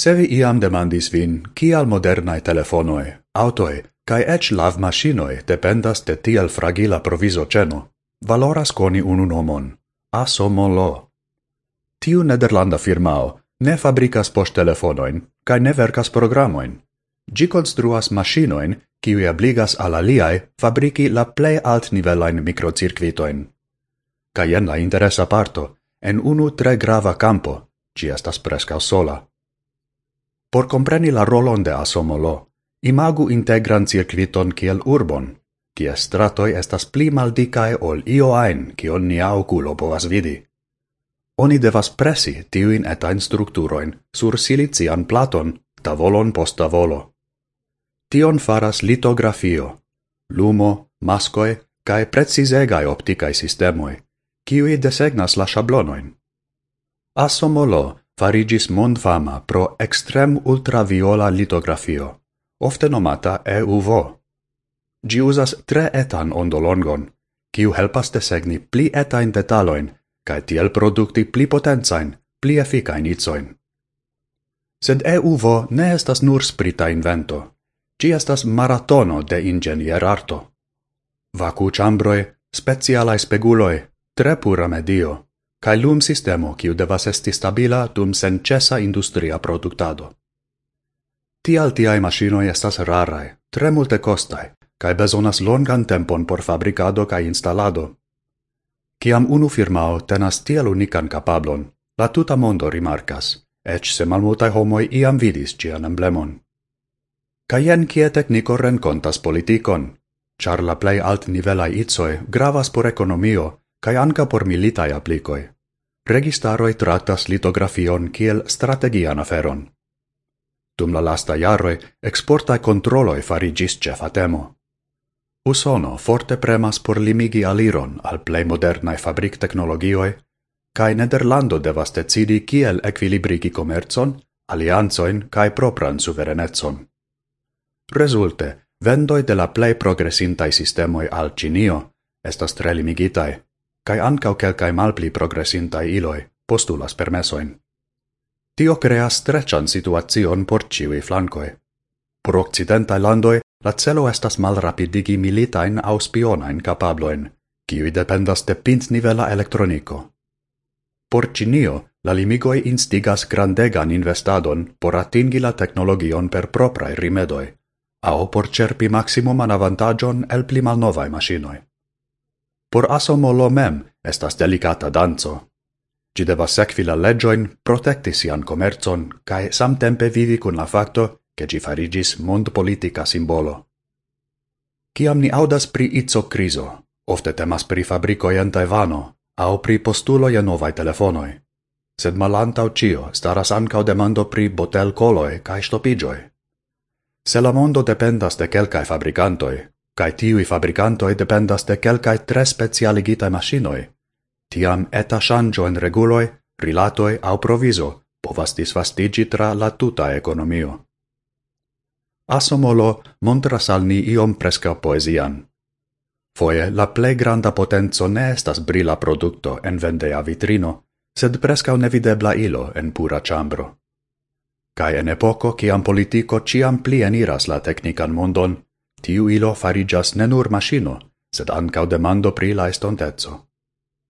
Se vi iam demandis vin, kial modernae telefonoi, autoe, cae ec lavmaschinoi dependas de tiel fragila proviso ceno, valoras coni unu nomon, Asomolo. Tiu nederlanda firmao ne fabricas post telefonoin, cae ne vercas programoin. Gi construas machinoin, kiuj obligas al aliae fabriki la plej altnivelajn mikrocirkvitojn. microcircuitoin. jen la interesa parto, en unu tre grava campo, ĝi estas prescau sola. Por compreni la rolon de Asomolo, imagu integran circuiton kiel urbon, kie stratoi estas pli maldicae ol io ain, kion nia oculo povas vidi. Oni devas presi tiuin etain strukturoin sur silician platon, tavolon post tavolo. Tion faras litografio, lumo, mascoi, cae precisegai opticae sistemoi, kiui desegnas la shablonoin. Asomolo farigis mondfama pro extrem ultraviola litografio, ofte nomata EUV. Gi usas tre etan ondolongon, kiu helpas desegni pli etain detaloin, cae tiel producti pli potenzain, pli efficain itzoin. Sed EUV ne estas nur sprita invento, gi estas maratono de ingenier arto. Vacu chambroi, specialae speguloi, tre pura medio cae lum-sistemo quiu devas esti stabila dum senĉesa industria productado. Tial tiai machinoi estas rarae, tre multe costae, cae bezonas longan tempon por fabricado cae instalado. Ciam unu firmao tenas tiel unican capablon, la tuta mondo rimarkas, ec se malmultae homoi iam vidis cian emblemon. Kaj jen kie tekniko renkontas politikon, char la plei alt nivelai itsoe gravas por economio, kai anka por militai applicoi. Registaroi traktas litografion kiel strategian aferon. Dum la lasta exporta eksportaj e farigis ĉefa temo. Usono forte premas por limigi aliron al plej modernaj fabrikteknologioj, kai Nederlando devas decidi kiel equilibrigi komercon, alianzoin kai propran suverenetson. Resulte, vendoi de la plei progresintaj sistemoi al Ĉinio estas tre limigitaj, kai ancau quelcae malpli progressintai iloi, postulas permesoin. Tio creas streccian situazion por ciui flancoi. Por occidentai landoi, la celo estas malrapidigi militain au spionain capabloin, kiui dependas de pintnivela elektronico. Por Cinio, la limigoi instigas grandegan investadon por atingi la technologion per proprae rimedoi, au por cerpi maximuman avantagion el pli malnovae masinoi. Por Asomolo mem estas delicata danzo. Gi devas sekvi la legioin, protecti sian commerzon, cae samtempe vivi cun la facto che gi farigis mondpolitica simbolo. Ciam ni audas pri itzo criso, ofte temas pri fabricoi en Taivano, au pri postuloi e novai telefonoi. Sed malantau cio staras ancau demando pri botel coloi cae stopigioi. Se la mondo dependas de quelcae fabricantoi, cae tiui fabricantoi dependas de quelcae tre specialigitae machinoi. Tiam eta shangio en reguloi, rilatoi au proviso povas disvastigi tra la tuta economio. Asomolo montras al ni iom presca poesian. Foie la plei granda potenzo ne estas brila producto en vendea vitrino, sed prescau nevidebla ilo en pura chambro. Cae en epoco ciam politico ciam pli eniras la technican mondon, Tiu ilo farigas ne nur maŝino, sed ancau demando pri la estonteco.